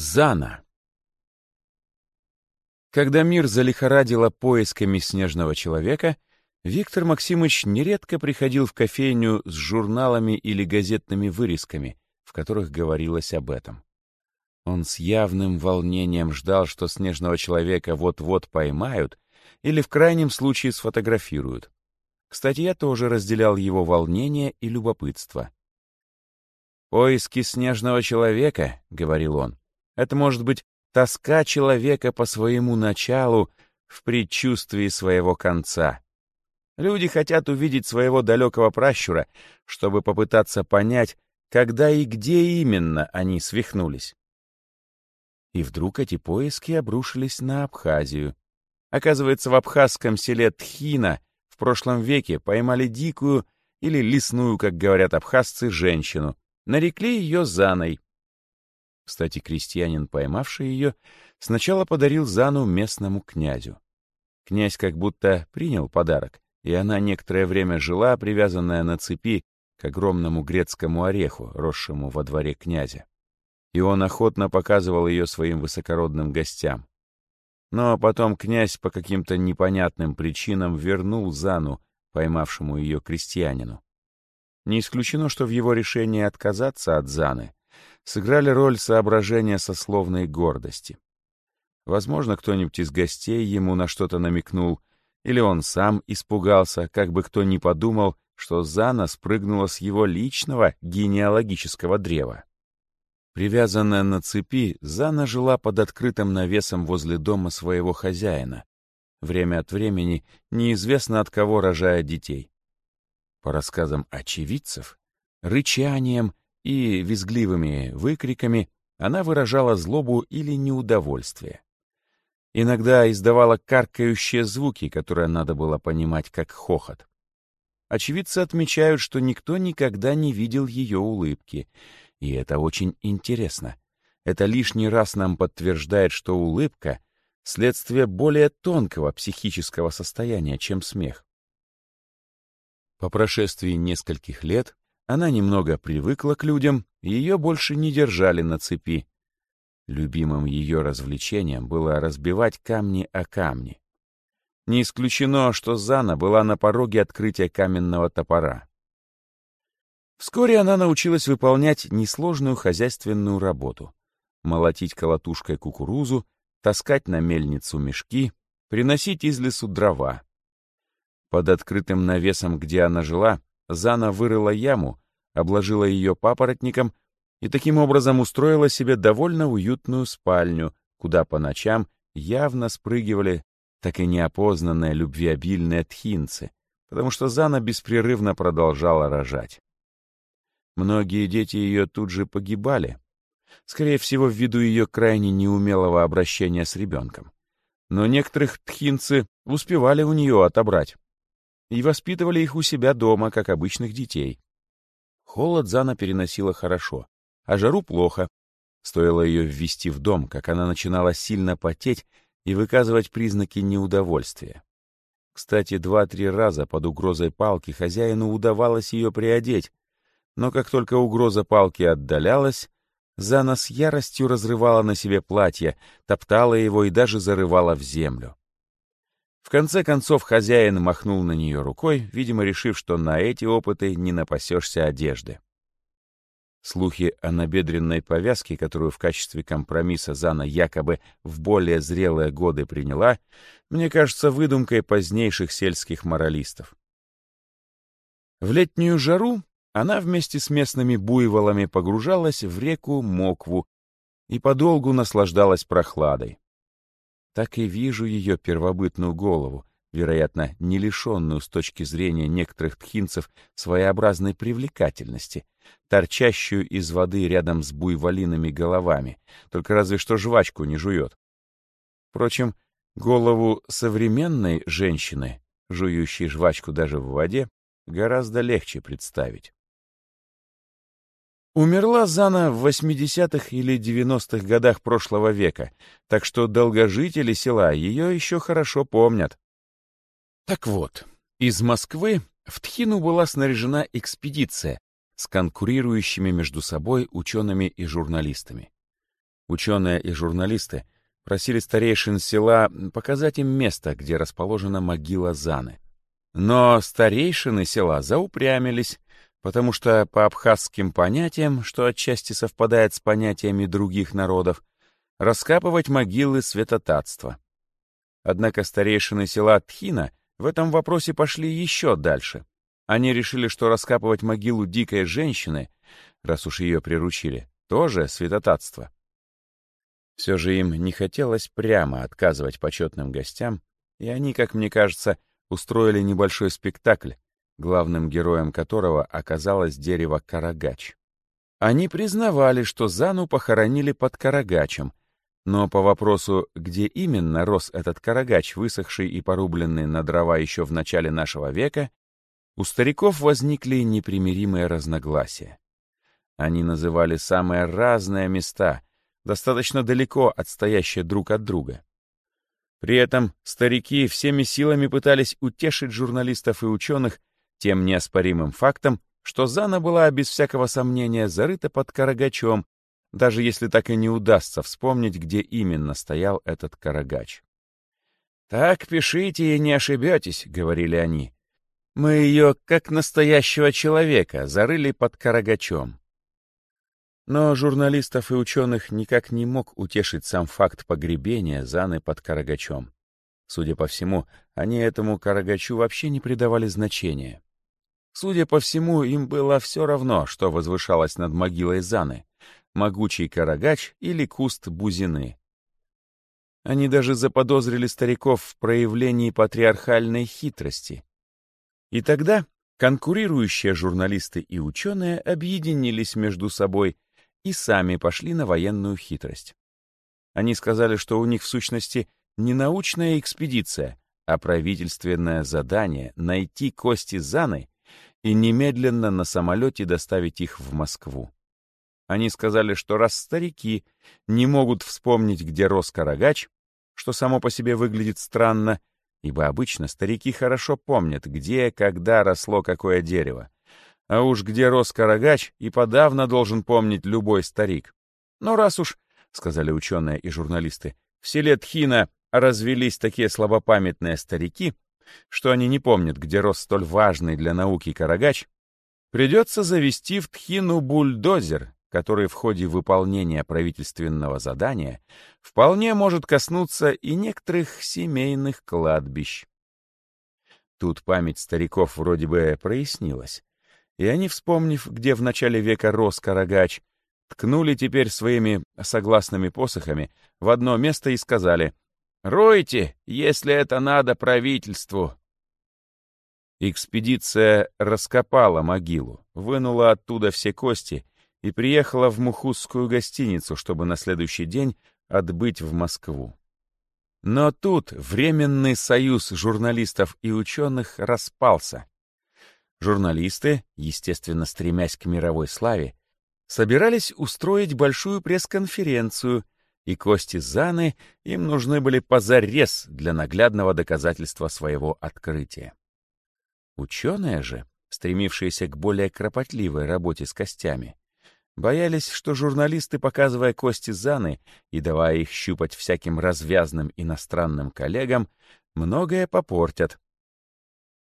Зана. Когда мир залихорадило поисками снежного человека, Виктор Максимович нередко приходил в кофейню с журналами или газетными вырезками, в которых говорилось об этом. Он с явным волнением ждал, что снежного человека вот-вот поймают или в крайнем случае сфотографируют. Кстати, я тоже разделял его волнение и любопытство. «Поиски снежного человека», — говорил он, — «это может быть тоска человека по своему началу в предчувствии своего конца. Люди хотят увидеть своего далекого пращура, чтобы попытаться понять, когда и где именно они свихнулись. И вдруг эти поиски обрушились на Абхазию. Оказывается, в абхазском селе Тхина в прошлом веке поймали дикую или лесную, как говорят абхазцы, женщину. Нарекли ее Заной. Кстати, крестьянин, поймавший ее, сначала подарил Зану местному князю. Князь как будто принял подарок, и она некоторое время жила, привязанная на цепи к огромному грецкому ореху, росшему во дворе князя и он охотно показывал ее своим высокородным гостям. Но потом князь по каким-то непонятным причинам вернул Зану, поймавшему ее крестьянину. Не исключено, что в его решении отказаться от Заны сыграли роль соображения сословной гордости. Возможно, кто-нибудь из гостей ему на что-то намекнул, или он сам испугался, как бы кто ни подумал, что Зана спрыгнула с его личного генеалогического древа. Привязанная на цепи, Зана жила под открытым навесом возле дома своего хозяина. Время от времени неизвестно от кого рожая детей. По рассказам очевидцев, рычанием и визгливыми выкриками она выражала злобу или неудовольствие. Иногда издавала каркающие звуки, которые надо было понимать как хохот. Очевидцы отмечают, что никто никогда не видел ее улыбки, и это очень интересно. Это лишний раз нам подтверждает, что улыбка — следствие более тонкого психического состояния, чем смех. По прошествии нескольких лет она немного привыкла к людям, ее больше не держали на цепи. Любимым ее развлечением было разбивать камни о камни. Не исключено, что Зана была на пороге открытия каменного топора. Вскоре она научилась выполнять несложную хозяйственную работу. Молотить колотушкой кукурузу, таскать на мельницу мешки, приносить из лесу дрова. Под открытым навесом, где она жила, Зана вырыла яму, обложила ее папоротником и таким образом устроила себе довольно уютную спальню, куда по ночам явно спрыгивали так и неопознанные любвеобильные тхинцы, потому что Зана беспрерывно продолжала рожать. Многие дети ее тут же погибали, скорее всего, ввиду ее крайне неумелого обращения с ребенком. Но некоторых тхинцы успевали у нее отобрать и воспитывали их у себя дома, как обычных детей. Холод Зана переносила хорошо, а жару плохо. Стоило ее ввести в дом, как она начинала сильно потеть и выказывать признаки неудовольствия. Кстати, два-три раза под угрозой палки хозяину удавалось ее приодеть, но как только угроза палки отдалялась, Зана с яростью разрывала на себе платье, топтала его и даже зарывала в землю. В конце концов хозяин махнул на нее рукой, видимо, решив, что на эти опыты не напасешься одежды. Слухи о набедренной повязке, которую в качестве компромисса Зана якобы в более зрелые годы приняла, мне кажется выдумкой позднейших сельских моралистов. В летнюю жару она вместе с местными буйволами погружалась в реку Мокву и подолгу наслаждалась прохладой. Так и вижу ее первобытную голову, вероятно, не лишенную с точки зрения некоторых тхинцев своеобразной привлекательности, торчащую из воды рядом с буйволиными головами, только разве что жвачку не жует. Впрочем, голову современной женщины, жующей жвачку даже в воде, гораздо легче представить. Умерла Зана в 80-х или 90-х годах прошлого века, так что долгожители села ее еще хорошо помнят. Так вот, из Москвы в Тхину была снаряжена экспедиция с конкурирующими между собой учеными и журналистами. Ученые и журналисты просили старейшин села показать им место, где расположена могила Заны. Но старейшины села заупрямились, потому что по абхазским понятиям, что отчасти совпадает с понятиями других народов, раскапывать могилы святотатства. Однако старейшины села Тхина в этом вопросе пошли еще дальше. Они решили, что раскапывать могилу дикой женщины, раз уж ее приручили, тоже святотатство. Все же им не хотелось прямо отказывать почетным гостям, и они, как мне кажется, устроили небольшой спектакль, главным героем которого оказалось дерево Карагач. Они признавали, что Зану похоронили под Карагачем, но по вопросу, где именно рос этот карагач, высохший и порубленный на дрова еще в начале нашего века, у стариков возникли непримиримые разногласия. Они называли самые разные места, достаточно далеко отстоящие друг от друга. При этом старики всеми силами пытались утешить журналистов и ученых тем неоспоримым фактом, что Зана была без всякого сомнения зарыта под Карагачом, даже если так и не удастся вспомнить, где именно стоял этот Карагач. «Так пишите и не ошибетесь», — говорили они. «Мы ее, как настоящего человека, зарыли под Карагачом». Но журналистов и ученых никак не мог утешить сам факт погребения Заны под Карагачом. Судя по всему, они этому Карагачу вообще не придавали значения. Судя по всему, им было все равно, что возвышалось над могилой Заны — могучий Карагач или куст бузины. Они даже заподозрили стариков в проявлении патриархальной хитрости. И тогда конкурирующие журналисты и ученые объединились между собой — и сами пошли на военную хитрость. Они сказали, что у них в сущности не научная экспедиция, а правительственное задание найти кости Заны и немедленно на самолете доставить их в Москву. Они сказали, что раз старики не могут вспомнить, где рос Карагач, что само по себе выглядит странно, ибо обычно старики хорошо помнят, где, когда росло какое дерево, а уж где рос Карагач, и подавно должен помнить любой старик. Но раз уж, — сказали ученые и журналисты, — в селе Тхина развелись такие слабопамятные старики, что они не помнят, где рос столь важный для науки Карагач, придется завести в Тхину бульдозер, который в ходе выполнения правительственного задания вполне может коснуться и некоторых семейных кладбищ. Тут память стариков вроде бы прояснилась и они, вспомнив, где в начале века рос Карагач, ткнули теперь своими согласными посохами в одно место и сказали «Ройте, если это надо правительству». Экспедиция раскопала могилу, вынула оттуда все кости и приехала в Мухузскую гостиницу, чтобы на следующий день отбыть в Москву. Но тут Временный союз журналистов и ученых распался, Журналисты, естественно, стремясь к мировой славе, собирались устроить большую пресс-конференцию, и кости Заны им нужны были позарез для наглядного доказательства своего открытия. Ученые же, стремившиеся к более кропотливой работе с костями, боялись, что журналисты, показывая кости Заны и давая их щупать всяким развязным иностранным коллегам, многое попортят,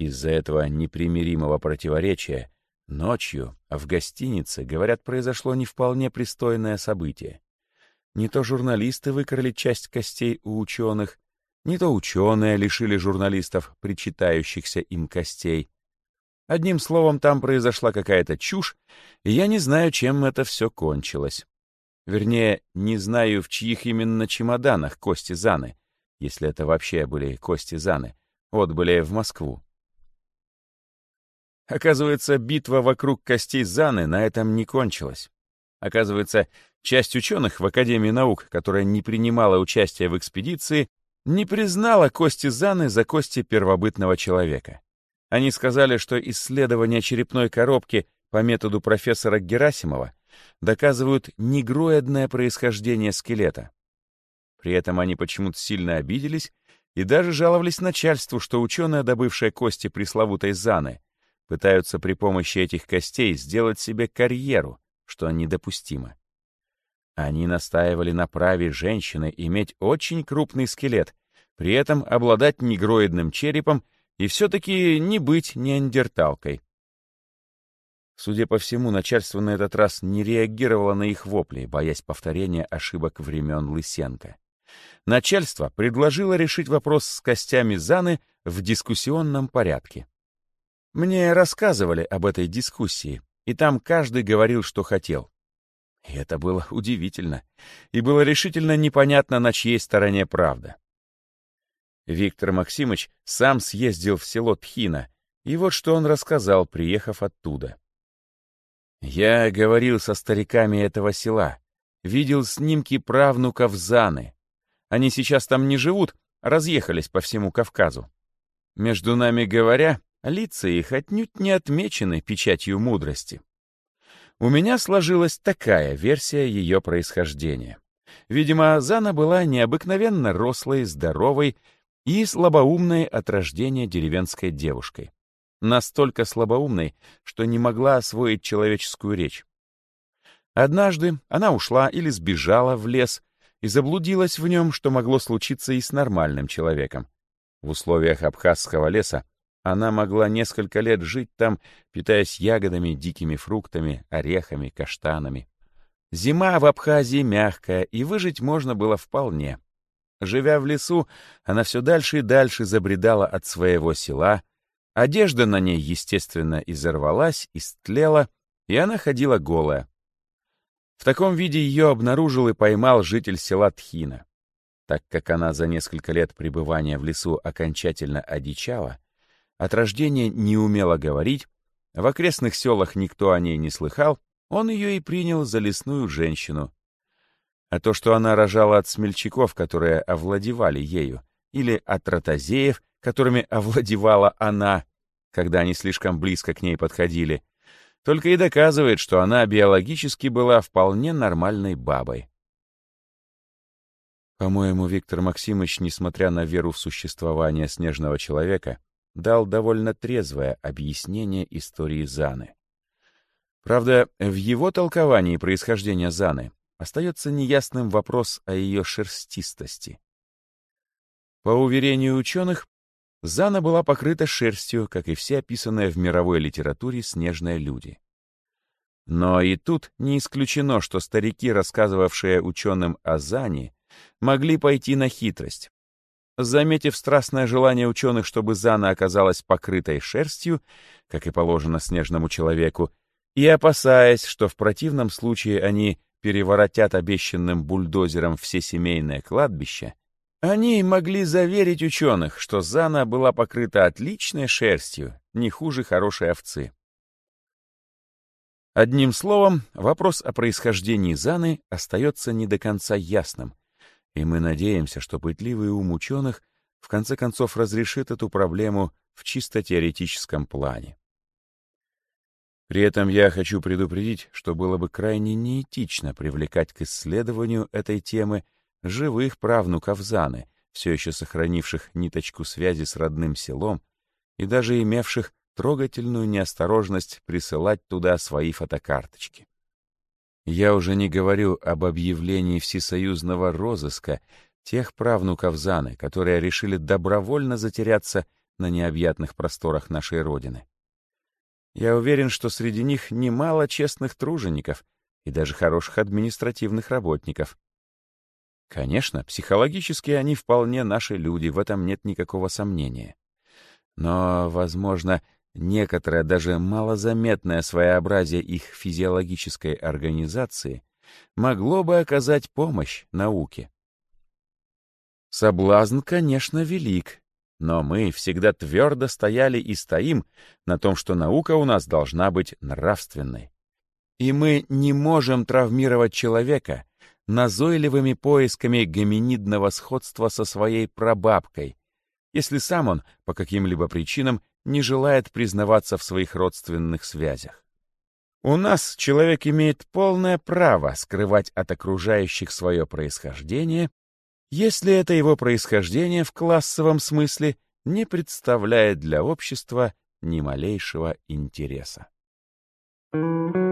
из-за этого непримиримого противоречия ночью в гостинице, говорят, произошло не вполне пристойное событие. Не то журналисты выкрали часть костей у ученых, не то ученые лишили журналистов причитающихся им костей. Одним словом, там произошла какая-то чушь, и я не знаю, чем это все кончилось. Вернее, не знаю, в чьих именно чемоданах кости Заны, если это вообще были кости Заны, отбыли в Москву. Оказывается, битва вокруг костей Заны на этом не кончилась. Оказывается, часть ученых в Академии наук, которая не принимала участия в экспедиции, не признала кости Заны за кости первобытного человека. Они сказали, что исследования черепной коробки по методу профессора Герасимова доказывают негроидное происхождение скелета. При этом они почему-то сильно обиделись и даже жаловались начальству, что ученые, добывшие кости пресловутой Заны, пытаются при помощи этих костей сделать себе карьеру, что недопустимо. Они настаивали на праве женщины иметь очень крупный скелет, при этом обладать негроидным черепом и все-таки не быть неандерталкой. Судя по всему, начальство на этот раз не реагировало на их вопли, боясь повторения ошибок времен Лысенко. Начальство предложило решить вопрос с костями Заны в дискуссионном порядке. Мне рассказывали об этой дискуссии, и там каждый говорил, что хотел. И это было удивительно, и было решительно непонятно, на чьей стороне правда. Виктор Максимович сам съездил в село Тхина, и вот что он рассказал, приехав оттуда. «Я говорил со стариками этого села, видел снимки правнуков Заны. Они сейчас там не живут, разъехались по всему Кавказу. Между нами говоря, лица их отнюдь не отмечены печатью мудрости. У меня сложилась такая версия ее происхождения. Видимо, Зана была необыкновенно рослой, здоровой и слабоумной от рождения деревенской девушкой. Настолько слабоумной, что не могла освоить человеческую речь. Однажды она ушла или сбежала в лес и заблудилась в нем, что могло случиться и с нормальным человеком. В условиях абхазского леса она могла несколько лет жить там, питаясь ягодами, дикими фруктами, орехами, каштанами. Зима в Абхазии мягкая, и выжить можно было вполне. Живя в лесу, она все дальше и дальше забредала от своего села. Одежда на ней, естественно, изорвалась, истлела, и она ходила голая. В таком виде ее обнаружил и поймал житель села Тхина. Так как она за несколько лет пребывания в лесу окончательно одичала, от рождения не умела говорить, в окрестных селах никто о ней не слыхал, он ее и принял за лесную женщину, а то, что она рожала от смельчаков, которые овладевали ею, или от ротозеев, которыми овладевала она, когда они слишком близко к ней подходили, только и доказывает, что она биологически была вполне нормальной бабой. По-моему, Виктор Максимович, несмотря на веру в существование снежного человека, дал довольно трезвое объяснение истории Заны. Правда, в его толковании происхождения Заны остается неясным вопрос о ее шерстистости. По уверению ученых, Зана была покрыта шерстью, как и все описанные в мировой литературе снежные люди. Но и тут не исключено, что старики, рассказывавшие ученым о Зане, могли пойти на хитрость. Заметив страстное желание ученых, чтобы Зана оказалась покрытой шерстью, как и положено снежному человеку, и опасаясь, что в противном случае они переворотят обещанным бульдозером все семейное кладбище, они могли заверить ученых, что Зана была покрыта отличной шерстью, не хуже хорошей овцы. Одним словом, вопрос о происхождении Заны остается не до конца ясным, и мы надеемся, что пытливый ум ученых в конце концов разрешит эту проблему в чисто теоретическом плане. При этом я хочу предупредить, что было бы крайне неэтично привлекать к исследованию этой темы живых правнуков Заны, все еще сохранивших ниточку связи с родным селом и даже имевших трогательную неосторожность присылать туда свои фотокарточки. Я уже не говорю об объявлении всесоюзного розыска тех правнуков Заны, которые решили добровольно затеряться на необъятных просторах нашей Родины. Я уверен, что среди них немало честных тружеников и даже хороших административных работников. Конечно, психологически они вполне наши люди, в этом нет никакого сомнения. Но, возможно, некоторое, даже малозаметное своеобразие их физиологической организации могло бы оказать помощь науке. Соблазн, конечно, велик, но мы всегда твердо стояли и стоим на том, что наука у нас должна быть нравственной. И мы не можем травмировать человека назойливыми поисками гоминидного сходства со своей прабабкой, если сам он по каким-либо причинам не желает признаваться в своих родственных связях. У нас человек имеет полное право скрывать от окружающих свое происхождение если это его происхождение в классовом смысле не представляет для общества ни малейшего интереса. Thank you.